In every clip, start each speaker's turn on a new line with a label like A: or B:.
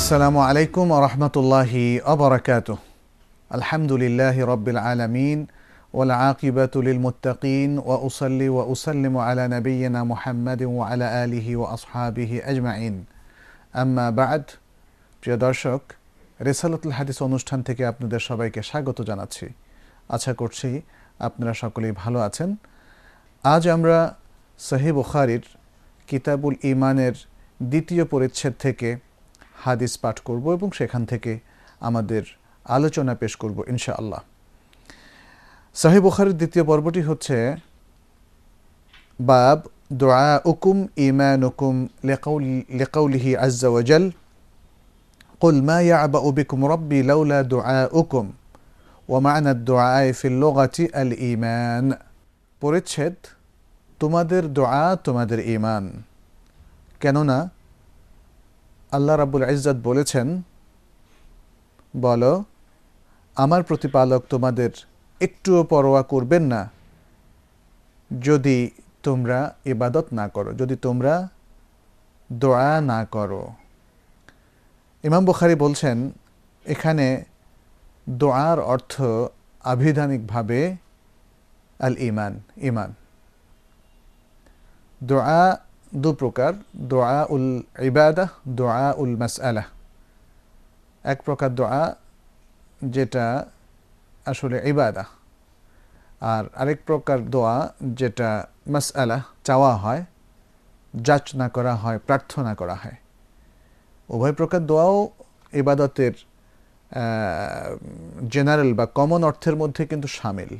A: আসসালামু আলাইকুম রহমতুল্লাহি অবরাকাত আলহামদুলিল্লাহ রবিল আলমিন ওল আকিবাতুলিল মুতাকিন ওয়া উসল্লি ওয়া উসল্লিম আলা নবীনা মুহাম্মদ ও আলা আলিহি ও আসহাবিহি আজমাইন। আম্মা বাদ। প্রিয় দর্শক, রেসালতুল হাদিস অনুষ্ঠান থেকে আপনাদের সবাইকে স্বাগত জানাচ্ছি। আশা করছি আপনারা সকলেই ভালো আছেন। আজ আমরা সাহেব ওখারির কিতাবুল ইমানের দ্বিতীয় পরিচ্ছেদ থেকে হাদিস পাঠ করব এবং সেখান থেকে আমাদের আলোচনা পেশ করব ইনশাআল্লাহ সহি বুখারির দ্বিতীয় পর্বটি হচ্ছে বাব দোয়া উকুম ইমান উকুম লেকাউলিহি আজ্জা ওয়াজাল قل ما يعبأ بكم ربي لولا دعاؤكم ومعنى الدعاء في اللغة الإيمان পরিচ্ছেদ তোমাদের দোয়া তোমাদের ইমান কেননা আল্লাহ রাবুল ইজ্জত বলেছেন, বলো, আমার প্রতিপালক তোমাদের একটুও পরোয়া করবেন না যদি তোমরা ইবাদত না করো, যদি তোমরা দোয়া না করো। ইমাম বুখারি বলছেন, এখানে দোয়ার অর্থ আভিধানিকভাবে আল ইমান ইমান। দোয়া দু প্রকার দোয়া উল ইবাদা দোয়া উল মাস মাসআলা। এক প্রকার দোয়া যেটা আসলে ইবাদা। আর আরেক প্রকার দোয়া যেটা মাস মাসআলা, চাওয়া হয় যাচনা করা হয়, প্রার্থনা করা হয়। উভয় প্রকার দোয়াও ইবাদতের জেনারেল বা কমন অর্থের মধ্যে কিন্তু সামিল।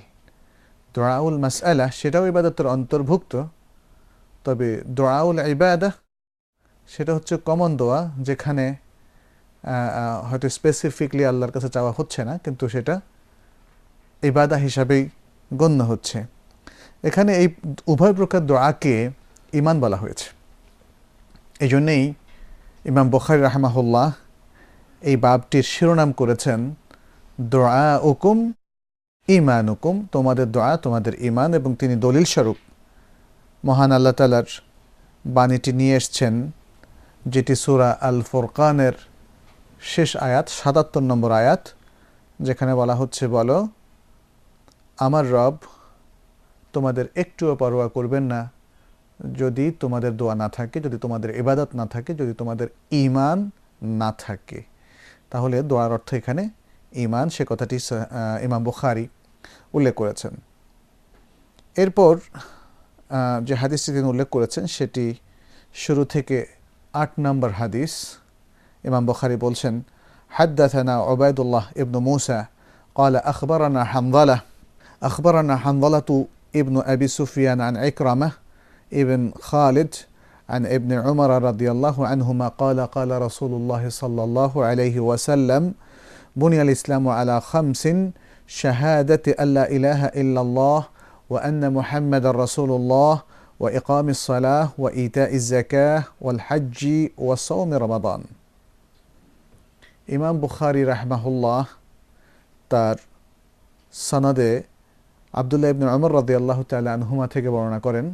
A: দোয়াউল মাসআলা, সেটাও ইবাদতের অন্তর্ভুক্ত তবে দোয়াউল ইবাদা সেটা হচ্ছে কমন দোয়া যেখানে হয়তো স্পেসিফিকলি আল্লাহর কাছে চাওয়া হচ্ছে না, কিন্তু সেটা ইবাদা হিসাবেই গণ্য হচ্ছে। এখানে এই উভয় প্রকার দোয়াকে ইমান বলা হয়েছে। এই জন্যেই ইমাম বখারি রাহমাহুল্লাহ এই বাবটির শিরোনাম করেছেন দোয়া উকুম ইমান উকুম তোমাদের দোয়া তোমাদের ইমান এবং তিনি দলিল স্বরূপ। মহান আল্লাহ তালার বাণীটি নিয়ে এসছেন, যেটি সুরা আল ফোরকানের শেষ আয়াত, সাতাত্তর নম্বর আয়াত, যেখানে বলা হচ্ছে, বলো, আমার রব তোমাদের একটুও পরোয়া করবেন না। যদি তোমাদের দোয়া না থাকে, যদি তোমাদের ইবাদত না থাকে, যদি তোমাদের ইমান না থাকে। তাহলে দোয়ার অর্থ এখানে ইমান সে কথাটি ইমাম বুখারি উল্লেখ করেছেন। এরপর যে হাদিসটি তিনি উল্লেখ করেছেন সেটি শুরু থেকে আট নম্বর হাদিস ইমাম বখারি বলছেন حدثنا عبيد الله ابن موسى قال أخبرنا حنظلة أخبرنا حنظلة ابن أبي سفيان عن عكرمة ابن خالد عن ابن عمر رضي الله عنهما قال قال رسول الله صلى الله عليه وسلم بني الإسلام على خمس شهادة أن لا إله إلا الله وأن محمد رسول الله وإقام الصلاة وإيتاء الزكاة والحج وصوم رمضان ইমাম বুখারি রাহমাহুল্লাহ তার সনদে আবদুল্লাহ ইবনে অমর রদি আল্লাহ তাল্লাহ আনহুমা থেকে বর্ণনা করেন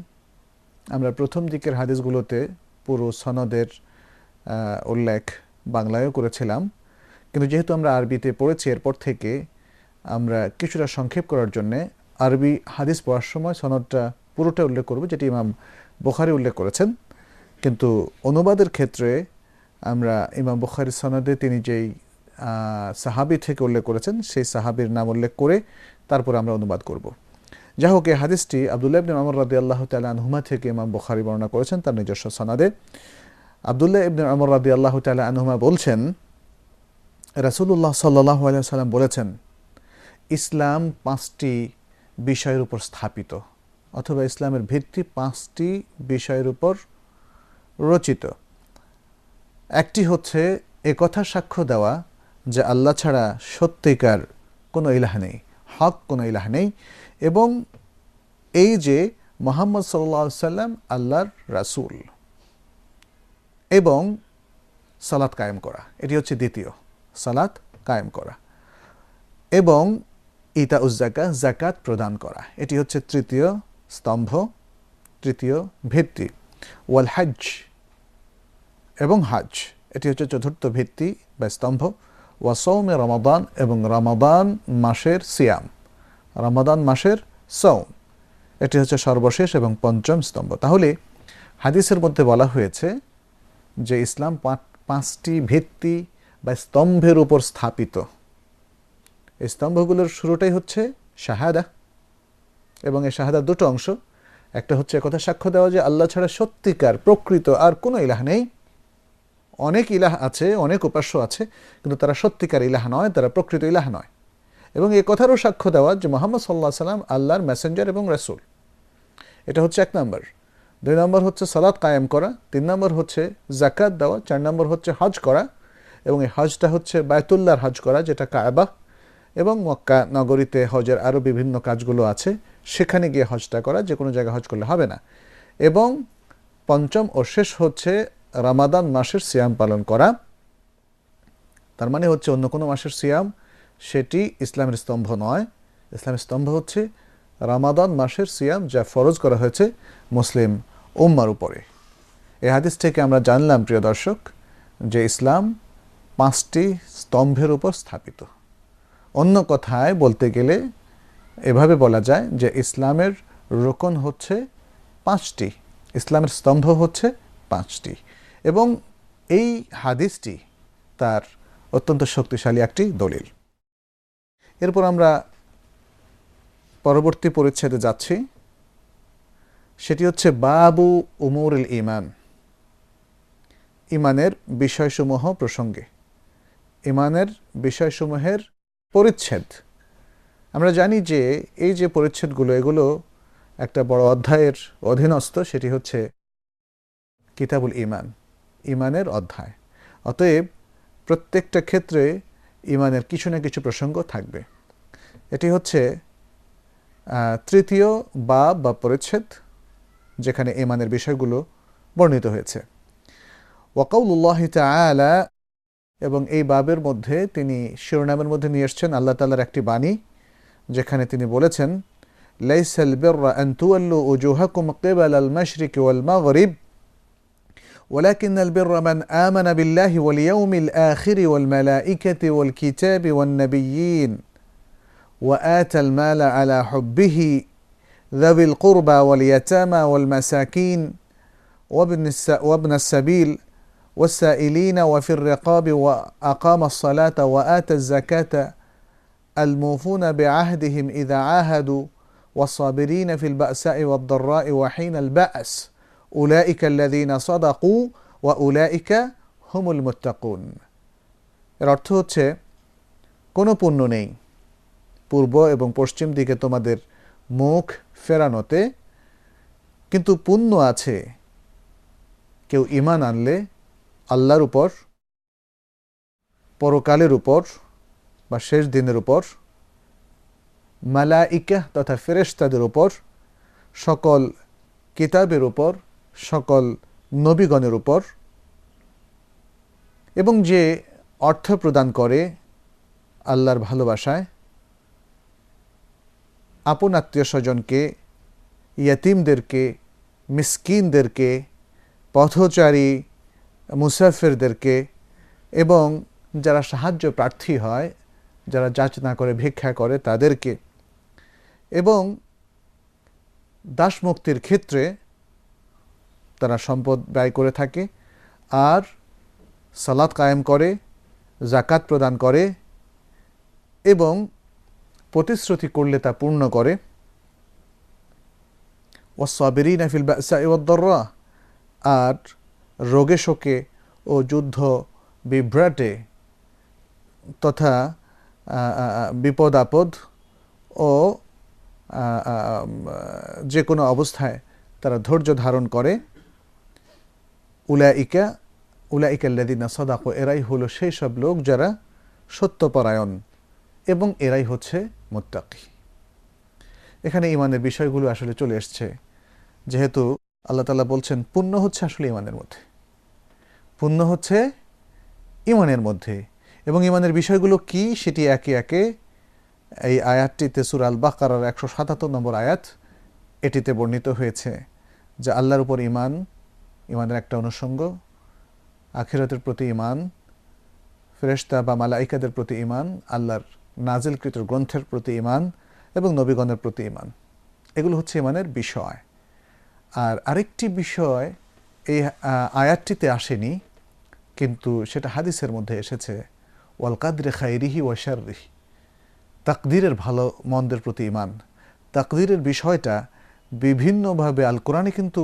A: আমরা প্রথম দিকের হাদিসগুলোতে পুরো সনদের উল্লেখ বাংলায়ও করেছিলাম কিন্তু যেহেতু আমরা আরবিতে পড়েছি এরপর থেকে আমরা কিছুটা সংক্ষেপ করার জন্যে আরবি হাদিস পড়ার সময় সনদটা পুরোটা উল্লেখ করব, যেটি ইমাম বোখারি উল্লেখ করেছেন। কিন্তু অনুবাদের ক্ষেত্রে আমরা ইমাম বুখারি সনদে তিনি যেই সাহাবি থেকে উল্লেখ করেছেন, সেই সাহাবির নাম উল্লেখ করে তারপর আমরা অনুবাদ করব। যাই হোক, এই হাদিসটি আবদুল্লাহ ইবনে আমর রাদি আল্লাহ আনহুমা থেকে ইমাম বুখারি বর্ণনা করেছেন তার নিজস্ব সনাদে। আবদুল্লাহ ইবনে আমর রাদি আল্লাহ তালা আনহুমা বলছেন রাসুল্লাহ সাল্লাহ সাল্লাম বলেছেন, ইসলাম পাঁচটি বিষয়ের উপর স্থাপিত, অথবা ইসলামের ভিত্তি পাঁচটি বিষয়ের উপর রচিত। একটি হচ্ছে একথা সাক্ষ্য দেওয়া যে আল্লাহ ছাড়া সত্যিকার কোনো ইলাহ নেই, হক কোনো ইলাহ নেই, এবং এই যে মোহাম্মদ সাল্লা সাল্লাম আল্লাহর রাসুল এবং সালাত কায়েম করা, এটি হচ্ছে দ্বিতীয়, সালাত কায়েম করা। এবং ইতা উজ্জাকা জাকাত প্রদান করা। এটি হচ্ছে তৃতীয় স্তম্ভ, তৃতীয় ভিত্তি। ওয়াল হাজ এবং হাজ এটি হচ্ছে চতুর্থ ভিত্তি বা স্তম্ভ। ওয়া ওয়াসৌমে রমাদান এবং রমাদান মাসের সিয়াম। রমাদান মাসের সৌম এটি হচ্ছে সর্বশেষ এবং পঞ্চম স্তম্ভ। তাহলে হাদিসের মধ্যে বলা হয়েছে যে ইসলাম পাঁচটি ভিত্তি বা স্তম্ভের উপর স্থাপিত। এই স্তম্ভগুলোর শুরুটাই হচ্ছে শাহাদা। এবং এই শাহাদার দুটো অংশ, একটা হচ্ছে কথা সাক্ষ্য দেওয়া যে আল্লাহ ছাড়া সত্যিকার, প্রকৃত আর কোনো ইলাহ নেই। অনেক ইলাহ আছে, অনেক উপাস্য আছে, কিন্তু তারা সত্যিকার ইলাহ নয়, তারা প্রকৃত ইলাহ নয়। এবং এ কথারও সাক্ষ্য দেওয়া যে মোহাম্মদ সাল্লাহ সাল্লাম আল্লাহর মেসেঞ্জার এবং রাসুল। এটা হচ্ছে এক নম্বর। দুই নম্বর হচ্ছে সালাদ কায়েম করা, তিন নম্বর হচ্ছে জাকাত দেওয়া, চার নম্বর হচ্ছে হজ করা, এবং এই হজটা হচ্ছে বায়তুল্লাহর হজ করা, যেটা কায়বা এবং মক্কা নগরীতে হজের আরও বিভিন্ন কাজগুলো আছে, সেখানে গিয়ে হজটা করা যে কোনো জায়গায় হজ করলে হবে না। এবং পঞ্চম ও শেষ হচ্ছে রামাদান মাসের সিয়াম পালন করা। তার মানে হচ্ছে অন্য কোনো মাসের সিয়াম, সেটি ইসলামের স্তম্ভ নয়। ইসলামের স্তম্ভ হচ্ছে রামাদান মাসের সিয়াম যা ফরজ করা হয়েছে মুসলিম উম্মার উপরে। এই হাদিস থেকে আমরা জানলাম, প্রিয় দর্শক, যে ইসলাম পাঁচটি স্তম্ভের উপর স্থাপিত। অন্য কথায় বলতে গেলে এভাবে বলা যায় যে ইসলামের রোকন হচ্ছে পাঁচটি, ইসলামের স্তম্ভ হচ্ছে পাঁচটি এবং এই হাদিসটি তার অত্যন্ত শক্তিশালী একটি দলিল। এরপর আমরা পরবর্তী পরিচ্ছেদে যাচ্ছি। সেটি হচ্ছে বাবু উমুরুল ইমান ইমানের বিষয়সমূহ প্রসঙ্গে। ইমানের বিষয়সমূহের পরিচ্ছেদ। আমরা জানি যে এই যে পরিচ্ছেদগুলো, এগুলো একটা বড় অধ্যায়ের অধীনস্থ, সেটি হচ্ছে কিতাবুল ইমান ইমানের অধ্যায়। অতএব প্রত্যেকটা ক্ষেত্রে ইমানের কিছু না কিছু প্রসঙ্গ থাকবে। এটি হচ্ছে তৃতীয় বা বা পরিচ্ছেদ, যেখানে ইমানের বিষয়গুলো বর্ণিত হয়েছে। ওয়াকাউল্লাহ তালা এবং এই বাবের মধ্যে তিনি শিরোনামের মধ্যে নিয়ে এসছেন আল্লাহ তালার একটি বাণী যেখানে তিনি বলেছেন লাইসাল বিররা আন তুওয়াল্লু উজুহাকুম কিবাল মাশরিক ওয়াল মাগরিব ولكن البر من آمن بالله واليوم الآخر والملائكة والكتاب والنبيين وآتى المال على حبه ذوي القربى واليتامى والمساكين وابن, وابن السبيل والسائلين وفي الرقاب وأقام الصلاة وآتى الزكاة الموفون بعهدهم إذا عاهدوا والصابرين في البأساء والضراء وحين البأس أولئك الذين صدقوا وأولئك هم المتقون এর অর্থ হচ্ছে কোনো পুণ্য নেই পূর্ব এবং পশ্চিম দিকে তোমাদের মুখ ফেরানোতে কিন্তু পুণ্য আছে কেউ ইমান আনলে আল্লাহর উপর, পরকালের উপর বা শেষ দিনের উপর, মালাইকা তথা ফেরেশতাদের উপর, সকল কিতাবের উপর, সকল নবীগণের উপর এবং যে অর্থ প্রদান করে আল্লাহর ভালোবাসায়, আপন আত্মীয় স্বজনকে, ইয়াতিমদেরকে, মিসকিনদেরকে, পথচারী মুসাফিরদেরকে এবং যারা সাহায্য প্রার্থী হয়, যারা যাচনা করে, ভিক্ষা করে তাদেরকে। এবং দাসমুক্তির ক্ষেত্রে তারা সম্পদ ব্যয় করে থাকে আর সালাদ কায়েম করে জাকাত প্রদান করে এবং প্রতিশ্রুতি করলে তা পূর্ণ করে। ওয়াসাবেরিন ফিল বাসা আর রোগে শোকে ও যুদ্ধ বিভ্রাটে তথা বিপদ আপদ ও যে কোনো অবস্থায় তারা ধৈর্য ধারণ করে। উলাইকা উলাইকাল্লাদিনা সদাকো, এরাই হলো সেই সব লোক যারা সত্যপরায়ণ এবং এরাই হচ্ছে মোত্তাকি। এখানে ইমানের বিষয়গুলো আসলে চলে এসছে। যেহেতু আল্লাহ তালা বলছেন, পুণ্য হচ্ছে আসলে ইমানের মধ্যে। পুণ্য হচ্ছে ইমানের মধ্যে। এবং ইমানের বিষয়গুলো কি? সেটি একে একে এই আয়াতটিতে সুর আল বাকার একশো সাতাত্তর নম্বর আয়াত এটিতে বর্ণিত হয়েছে যে আল্লাহর উপর ইমান ইমানের একটা অনুষঙ্গ, আখিরাতের প্রতি ইমান ফেরেশতা বা মালাইকাদের প্রতি ইমান আল্লাহর নাজিলকৃত গ্রন্থের প্রতি ইমান এবং নবীগণের প্রতি ইমান এগুলো হচ্ছে ইমানের বিষয়। আর আরেকটি বিষয় এই আয়াতটিতে আসেনি কিন্তু সেটা হাদিসের মধ্যে এসেছে, ওয়াল কাদরে খাইরিহি ওয়াশারিহি তাকদিরের ভালো মন্দের প্রতি ইমান তাকদিরের বিষয়টা বিভিন্নভাবে আল কোরআনে কিন্তু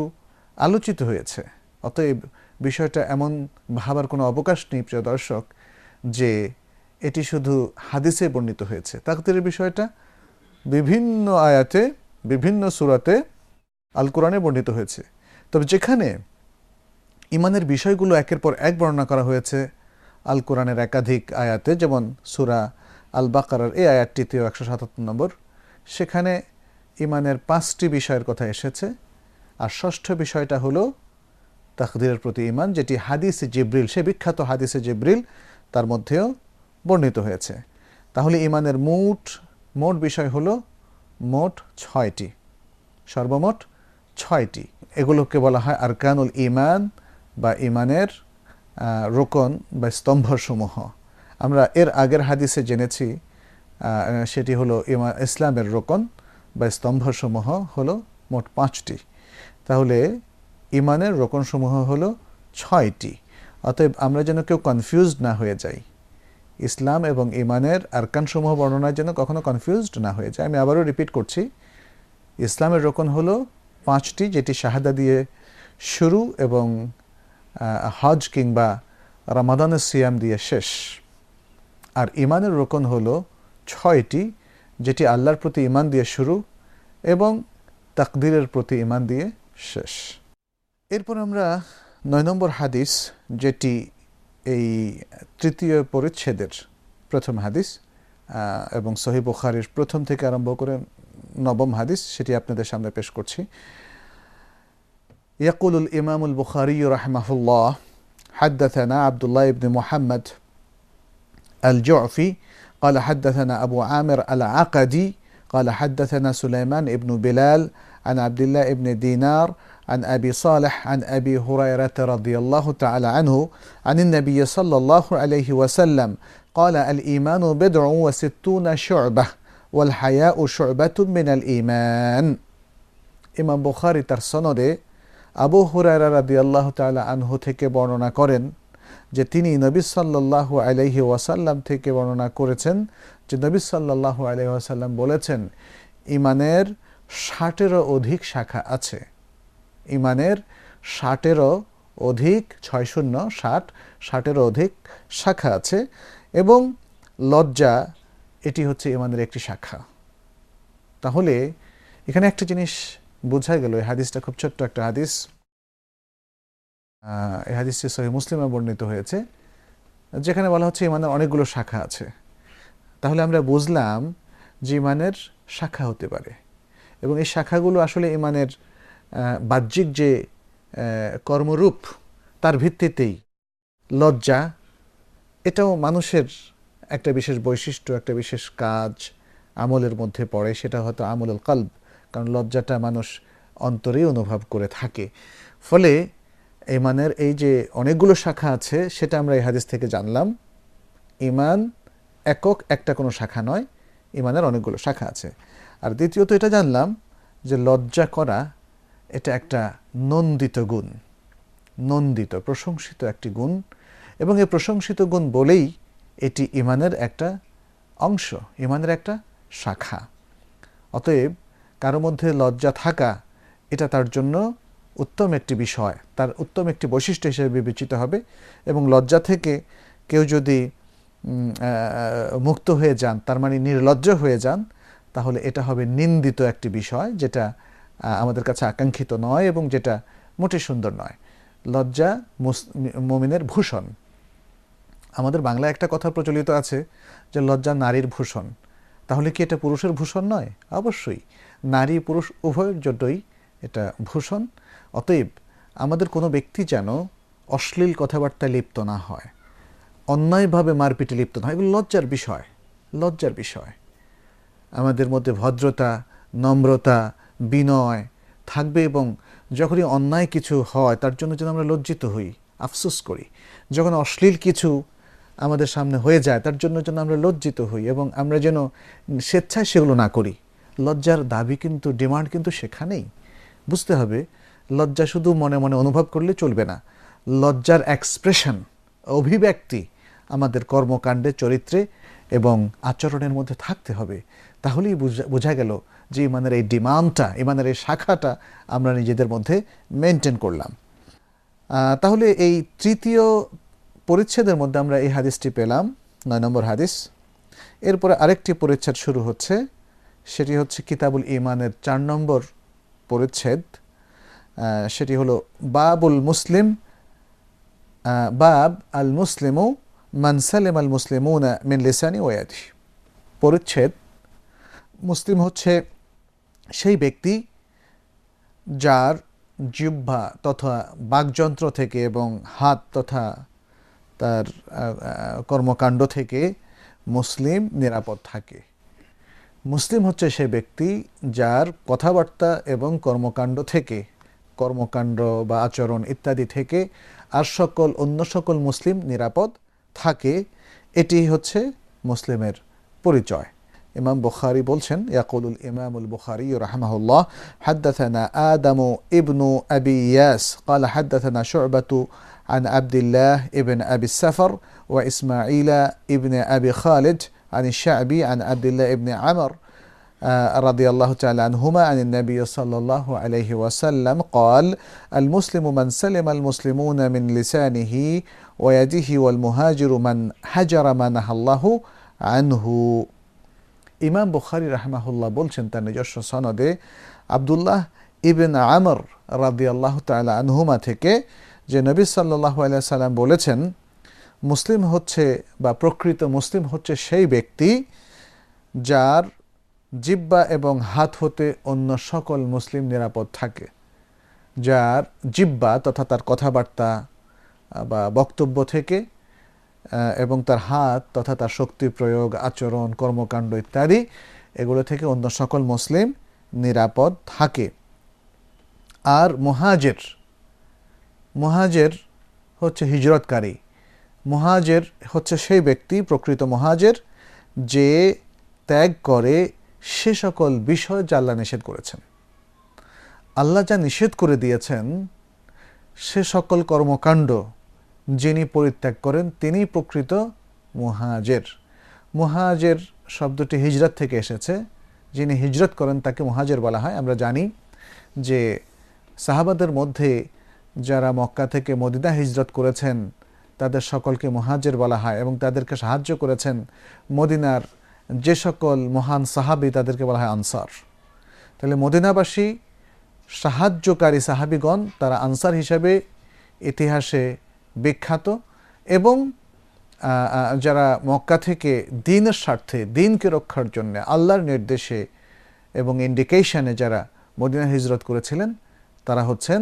A: আলোচিত হয়েছে। অতএব বিষয়টা এমন ভাবার কোনো অবকাশ নেই, প্রিয় দর্শক, যে এটি শুধু হাদিসে বর্ণিত হয়েছে। তাকদিরের বিষয়টা বিভিন্ন আয়াতে, বিভিন্ন সুরাতে আল কোরআনে বর্ণিত হয়েছে। তবে যেখানে ইমানের বিষয়গুলো একের পর এক বর্ণনা করা হয়েছে। আল কোরআনের একাধিক আয়াতে, যেমন সুরা আল বাকারার এই আয়াতটিতেও একশো সাতাত্তর নম্বর, সেখানে ইমানের পাঁচটি বিষয়ের কথা এসেছে। আর ষষ্ঠ বিষয়টা হলো তাকদিরের প্রতি ইমান যেটি হাদিসে জিব্রিল, সে বিখ্যাত হাদিসে জিব্রিল, তার মধ্যেও বর্ণিত হয়েছে। তাহলে ইমানের মোট মোট বিষয় হলো মোট ছয়টি, সর্বমোট ছয়টি। এগুলোকে বলা হয় আরকানুল ইমান বা ইমানের রোকন বা স্তম্ভসমূহ। আমরা এর আগের হাদিসে জেনেছি সেটি হলো ইমা, ইসলামের রোকন বা স্তম্ভসমূহ হলো মোট পাঁচটি। তাহলে ইমানের রোকনসমূহ হলো ছয়টি। অতএব আমরা যেন কেউ কনফিউজড না হয়ে যাই। ইসলাম এবং ইমানের আরকানসমূহ বর্ণনার জন্য কখনো কনফিউজড না হয়ে যায়। আমি আবারও রিপিট করছি। ইসলামের রোকন হলো পাঁচটি, যেটি শাহাদা দিয়ে শুরু এবং হজ কিংবা রামাদানের সিয়াম দিয়ে শেষ। আর ইমানের রোকন হলো ছয়টি, যেটি আল্লাহর প্রতি ইমান দিয়ে শুরু এবং তাকদিরের প্রতি ইমান দিয়ে শেষ। এরপর আমরা নয় নম্বর হাদিস, যেটি এই তৃতীয় পরিচ্ছেদের প্রথম হাদিস এবং সহি বুখারির প্রথম থেকে আরম্ভ করে নবম হাদিস, সেটি আপনাদের সামনে পেশ করছি। يقول الإمام البخاري رحمه الله حدثنا عبد الله بن محمد الجعفي قال حدثنا أبو عامر العقدي قال حدثنا سليمان بن بلال عن عبد الله بن دينار عن أبي صالح عن أبي هريرة رضي الله تعالى عنه عن النبي صلى الله عليه وسلم قال الإيمان بضع وستون شعبة والحياء شعبة من الإيمان. إمام بخاري تر سنده আবু হুরায়রা রাদিয়াল্লাহু তাআলা আনহু থেকে বর্ণনা করেন যে তিনি নবী সাল্লাল্লাহু আলাইহি ওয়াসাল্লাম থেকে বর্ণনা করেছেন যে নবী সাল্লাল্লাহু আলাইহি ওয়াসাল্লাম বলেছেন, ইমানের ষাটেরও অধিক শাখা আছে। ইমানের ষাটেরও অধিক ছয় শূন্য ষাট, ষাটেরও অধিক শাখা আছে এবং লজ্জা, এটি হচ্ছে ইমানের একটি শাখা। তাহলে এখানে একটা জিনিস বোঝা গেল, এই হাদিসটা খুব ছোট্ট একটা হাদিস। এই হাদিসটি সহি মুসলিমে বর্ণিত হয়েছে, যেখানে বলা হচ্ছে ইমানের অনেকগুলো শাখা আছে। তাহলে আমরা বুঝলাম যে ইমানের শাখা হতে পারে এবং এই শাখাগুলো আসলে ইমানের বাহ্যিক যে কর্মরূপ, তার ভিত্তিতেই লজ্জা, এটাও মানুষের একটা বিশেষ বৈশিষ্ট্য, একটা বিশেষ কাজ আমলের মধ্যে পড়ে, সেটা হয়তো আমলের কাল্ব। কারণ লজ্জাটা মানুষ অন্তরেই অনুভব করে থাকে। ফলে ইমানের এই যে অনেকগুলো শাখা আছে, সেটা আমরা এই হাদিস থেকে জানলাম। ইমান একক একটা কোনো শাখা নয়, ইমানের অনেকগুলো শাখা আছে। আর দ্বিতীয়ত এটা জানলাম যে লজ্জা করা এটা একটা নন্দিত গুণ, নন্দিত, প্রশংসিত একটি গুণ। এবং এই প্রশংসিত গুণ বলেই এটি ইমানের একটা অংশ, ইমানের একটা শাখা। অতএব কারও মধ্যে লজ্জা থাকা, এটা তার জন্য উত্তম একটি বিষয়। তার উত্তম একটি বৈশিষ্ট্য হিসেবে বিবেচিত হবে এবং লজ্জা থেকে কেউ যদি মুক্ত হয়ে যান, তার মানে নির্লজ্জ হয়ে যান, তাহলে এটা হবে নিন্দিত একটি বিষয়, যেটা আমাদের কাছে আকাঙ্ক্ষিত নয় এবং যেটা মোটে সুন্দর নয়। লজ্জা মুমিনের ভূষণ। আমাদের বাংলায় একটা কথা প্রচলিত আছে যে, লজ্জা নারীর ভূষণ। তাহলে কি এটা পুরুষের ভূষণ নয়? অবশ্যই। নারী পুরুষ উভয়ের জন্যই এটা ভূষণ। অতএব আমাদের কোনো ব্যক্তি যেন অশ্লীল কথাবার্তায় লিপ্ত না হয়, অন্যায়ভাবে মারপিটে লিপ্ত না হয়, এগুলো লজ্জার বিষয় লজ্জার বিষয়। আমাদের মধ্যে ভদ্রতা, নম্রতা, বিনয় থাকবে এবং যখনই অন্যায় কিছু হয়, তার জন্য যেন আমরা লজ্জিত হই, আফসোস করি। যখন অশ্লীল কিছু আমাদের সামনে হয়ে যায়, তার জন্য যেন আমরা লজ্জিত হই এবং আমরা যেন স্বেচ্ছায় সেগুলো না করি। লজ্জার দাবি কিন্তু, ডিমান্ড কিন্তু সেখানেই। বুঝতে হবে, লজ্জা শুধু মনে মনে অনুভব করলে চলবে না। লজ্জার এক্সপ্রেশন অভিব্যক্তি আমাদের কর্মকাণ্ডে, চরিত্রে এবং আচরণের মধ্যে থাকতে হবে। তাহলেই বুঝা গেল যে ইমানের এই ডিমান্ডটা, ইমানের এই শাখাটা আমরা নিজেদের মধ্যে মেনটেন করলাম। তাহলে এই তৃতীয় পরিচ্ছেদের মধ্যে আমরা এই হাদিসটি পেলাম, নয় নম্বর হাদিস। এরপরে আরেকটি পরিচ্ছেদ শুরু হচ্ছে। সেটি হচ্ছে কিতাবুল ইমানের চার নম্বর পরিচ্ছেদ সেটি হলো বাবুল মুসলিম বাব আল মুসলিমু মান সালেম আল মুসলিমুনা মিন লিসানি ওয়াদি পরিচ্ছেদ, মুসলিম হচ্ছে সেই ব্যক্তি যার জিহ্বা তথা বাকযন্ত্র থেকে এবং হাত তথা তার কর্মকাণ্ড থেকে মুসলিম নিরাপদ থাকে। মুসলিম হচ্ছে সে ব্যক্তি যার কথাবার্তা এবং কর্মকাণ্ড থেকে কর্মকাণ্ড বা আচরণ ইত্যাদি থেকে আর সকল অন্য সকল মুসলিম নিরাপদ থাকে এটি হচ্ছে মুসলিমের পরিচয় ইমাম বুখারি বলছেন ইয়াকুলুল ইমামুল বুখারি রাহমাহুল্লাহ حدثنا آدم ابن أبي ياس قال حدثنا شعبة عن عبد الله ابن أبي السفر وإسماعيل ابن أبي خالد عن الشعبي عن عبد الله ابن عمر آه، رضي الله تعالى عنهما عن النبي صلى الله عليه وسلم قال المسلم من سلم المسلمون من لسانه ويده والمهاجر من هجر ما نهى الله عنه ইমাম বুখারি রাহমাহুল্লাহ বলছেন তার নিজস্ব সনদে আবদুল্লাহ ইবেন আমর রাদি আল্লাহ তালা আনহুমা থেকে যে নবী সাল্লাহ সাল্লাম বলেছেন মুসলিম হচ্ছে বা প্রকৃত মুসলিম হচ্ছে সেই ব্যক্তি যার জিব্বা এবং হাত হতে অন্য সকল মুসলিম নিরাপদ থাকে। যার জিব্বা তথা তার কথাবার্তা বা বক্তব্য থেকে এবং তার হাত তথা তার শক্তি প্রয়োগ, আচরণ, কর্মকাণ্ড ইত্যাদি, এগুলো থেকে অন্য সকল মুসলিম নিরাপদ থাকে। আর মহাজের মহাজের হচ্ছে হিজরতকারী। মহাজের হচ্ছে সেই ব্যক্তি, প্রকৃত মহাজের, যে ত্যাগ করে সে সকল বিষয় যা আল্লাহ নিষেধ করেছেন। আল্লাহ যা নিষেধ করে দিয়েছেন, সে সকল কর্মকাণ্ড যিনি পরিত্যাগ করেন, তিনি প্রকৃত মুহাজের। মুহাজের শব্দটি হিজরত থেকে এসেছে। যিনি হিজরত করেন, তাকে মুহাজের বলা হয়। আমরা জানি যে সাহাবাদের মধ্যে যারা মক্কা থেকে মদিনা হিজরত করেছেন তাদের সকলকে মুহাজের বলা হয় এবং তাদেরকে সাহায্য করেছেন মদিনার যে সকল মহান সাহাবি তাদেরকে বলা হয় আনসার। তাহলে মদিনাবাসী সাহায্যকারী সাহাবিগণ তারা আনসার হিসাবে ইতিহাসে বিখ্যাত এবং যারা মক্কা থেকে দিনের স্বার্থে দিনকে রক্ষার জন্য আল্লাহর নির্দেশে এবং ইন্ডিকেশনে যারা মদিনা হিজরত করেছিলেন, তারা হচ্ছেন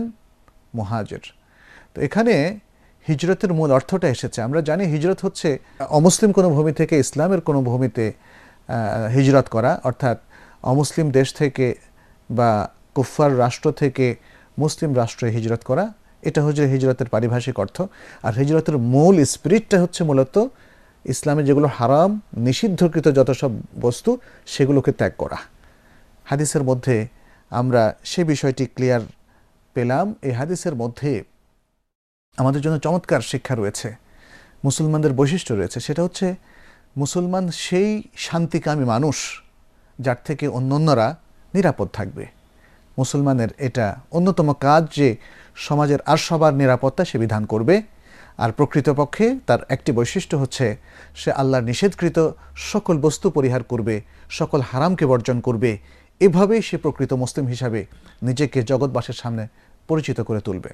A: মুহাজির। তো এখানে হিজরতের মূল অর্থটা এসেছে। আমরা জানি হিজরত হচ্ছে অমুসলিম কোনো ভূমি থেকে ইসলামের কোনো ভূমিতে হিজরত করা, অর্থাৎ অমুসলিম দেশ থেকে বা কুফার রাষ্ট্র থেকে মুসলিম রাষ্ট্রে হিজরত করা, এটা হচ্ছে হিজরতের পারিভাষিক অর্থ। আর হিজরতের মূল স্পিরিটটা হচ্ছে মূলত ইসলামে যেগুলো হারাম, নিষিদ্ধকৃত যত সব বস্তু, সেগুলোকে ত্যাগ করা। হাদিসের মধ্যে আমরা সে বিষয়টি ক্লিয়ার পেলাম। এই হাদিসের মধ্যে আমাদের জন্য চমৎকার শিক্ষা রয়েছে, মুসলমানদের বৈশিষ্ট্য রয়েছে। সেটা হচ্ছে মুসলমান সেই শান্তিকামী মানুষ যার থেকে অন্যান্যরা নিরাপদ থাকবে। মুসলমানের এটা অন্যতম কাজ যে সমাজের আর সবার নিরাপত্তা সে বিধান করবে। আর প্রকৃতপক্ষে তার একটি বৈশিষ্ট্য হচ্ছে সে আল্লাহর নিষেধকৃত সকল বস্তু পরিহার করবে, সকল হারামকে বর্জন করবে। এভাবেই সে প্রকৃত মুসলিম হিসাবে নিজেকে জগৎবাসের সামনে পরিচিত করে তুলবে।